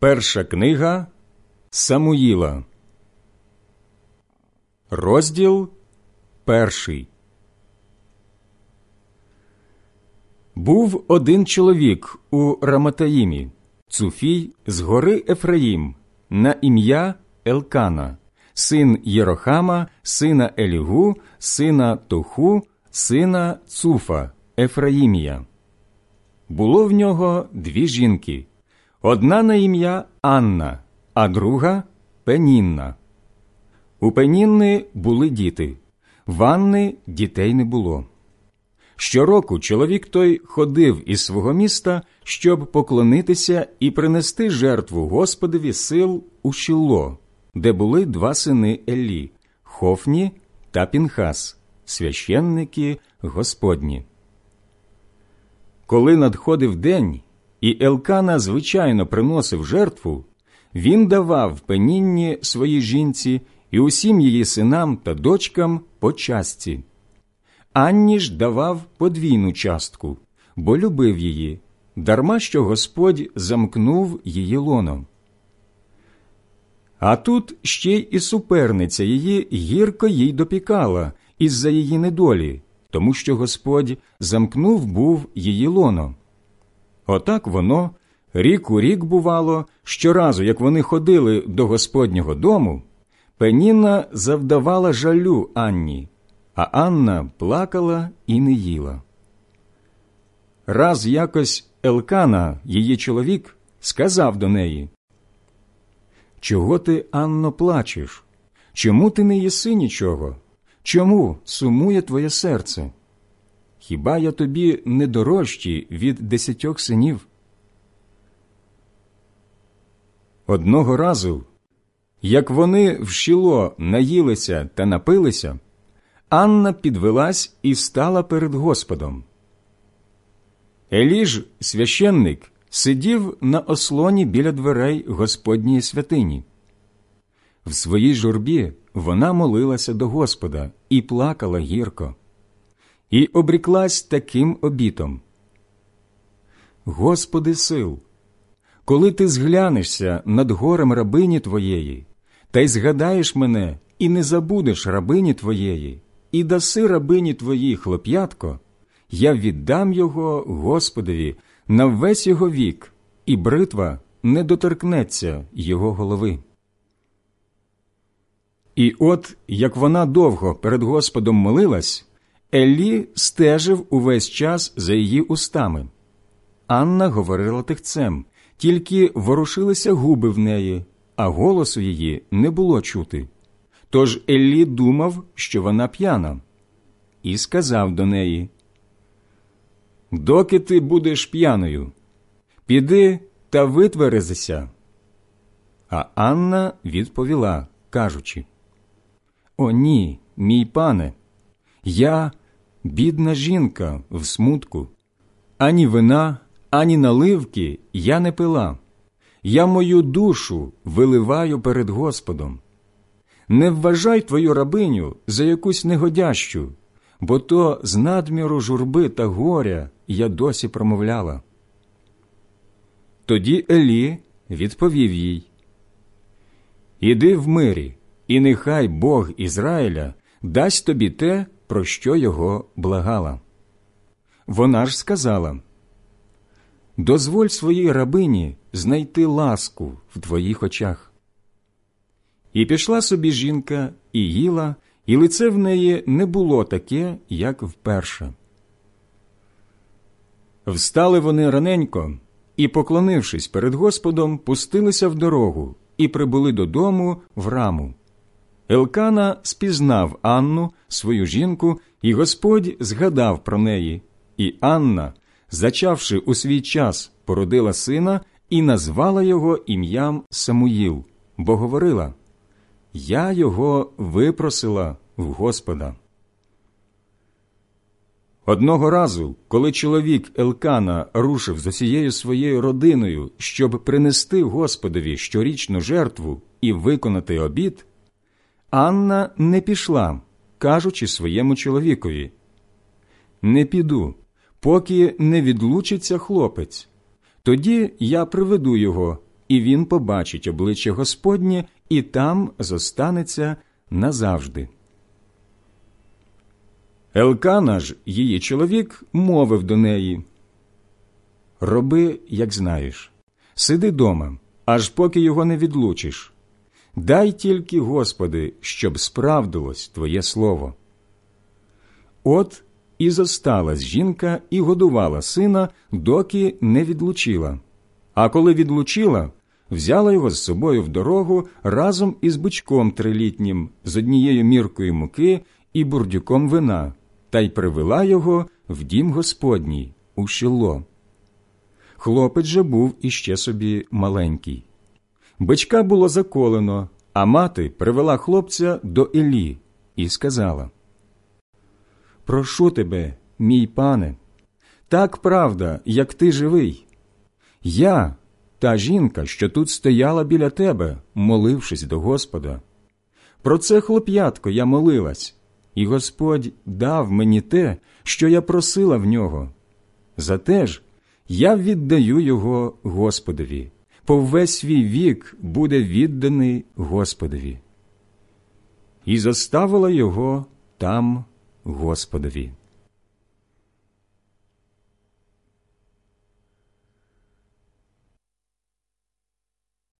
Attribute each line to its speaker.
Speaker 1: Перша книга Самуїла, розділ перший. Був один чоловік у Раматаїмі, Цуфій з гори Ефраїм, на ім'я Елкана, син Єрохама, сина Елігу, сина Тоху, сина Цуфа, Ефраїмія. Було в нього дві жінки одна на ім'я Анна, а друга Пенінна. У Пенінни були діти, в Анни дітей не було. Щороку чоловік той ходив із свого міста, щоб поклонитися і принести жертву Господові сил у Шіло, де були два сини Елі Хофні та Пінхас, священники Господні. Коли надходив день, і Елкана звичайно приносив жертву, він давав пенінні своїй жінці і усім її синам та дочкам по частці. Анні ж давав подвійну частку, бо любив її, дарма що Господь замкнув її лоном. А тут ще й і суперниця її гірко їй допікала із за її недолі, тому що Господь замкнув був її лоно. Отак воно рік у рік бувало, щоразу, як вони ходили до Господнього дому, Пеніна завдавала жалю Анні, а Анна плакала і не їла. Раз якось Елкана, її чоловік, сказав до неї Чого ти, Анно, плачеш? Чому ти не їси нічого? Чому сумує твоє серце? Хіба я тобі не дорожчий від десятьох синів? Одного разу, як вони в щіло наїлися та напилися, Анна підвелась і стала перед Господом. Еліж, священник, сидів на ослоні біля дверей Господньої святині. В своїй журбі вона молилася до Господа і плакала гірко, і обріклась таким обітом. Господи сил, коли ти зглянешся над горем рабині твоєї, та й згадаєш мене і не забудеш рабині твоєї, і даси рабині твоїй хлоп'ятко, я віддам його Господові на весь його вік, і бритва не доторкнеться його голови. І от як вона довго перед Господом молилась, Елі стежив увесь час за її устами. Анна говорила тихцем, тільки ворушилися губи в неї, а голосу її не було чути. Тож Еллі думав, що вона п'яна, і сказав до неї Доки ти будеш п'яною, піди та витверезися. А Анна відповіла, кажучи О, ні, мій пане, я бідна жінка в смутку, ані вина, ані наливки я не пила. Я мою душу виливаю перед Господом. Не вважай твою рабиню за якусь негодящу, бо то з надміру журби та горя я досі промовляла. Тоді Елі відповів їй Іди в мирі, і нехай Бог Ізраїля дасть тобі те, про що його благала. Вона ж сказала Дозволь своїй рабині знайти ласку в твоїх очах. І пішла собі жінка і їла, і лице в неї не було таке, як вперше. Встали вони раненько і, поклонившись перед Господом, пустилися в дорогу і прибули додому в раму. Елкана спізнав Анну, свою жінку, і Господь згадав про неї, і Анна, зачавши у свій час, породила сина і назвала його ім'ям Самуїл, бо говорила Я його випросила в Господа. Одного разу, коли чоловік Елкана рушив з усією своєю родиною, щоб принести Господові щорічну жертву і виконати обід, Анна не пішла, кажучи своєму чоловікові Не піду, поки не відлучиться хлопець. Тоді я приведу його, і він побачить обличчя Господнє, і там зостанеться назавжди. Елкана ж, її чоловік, мовив до неї Роби, як знаєш, сиди дома, аж поки його не відлучиш. Дай тільки, Господи, щоб справдилось Твоє слово. От і зосталась жінка і годувала сина, доки не відлучила. А коли відлучила, взяла його з собою в дорогу разом із бичком трилітнім, з однією міркою муки і бурдюком вина, та й привела його в дім Господній у шило. Хлопець же був іще собі маленький. Бичка було заколено, а мати привела хлопця до Елі і сказала Прошу тебе, мій пане, так правда, як ти живий. Я, та жінка, що тут стояла біля тебе, молившись до Господа. Про це хлоп'ятко я молилась, і Господь дав мені те, що я просила в нього. Зате ж я віддаю його Господові, по весь свій вік буде відданий Господові. І заставила його там Господові.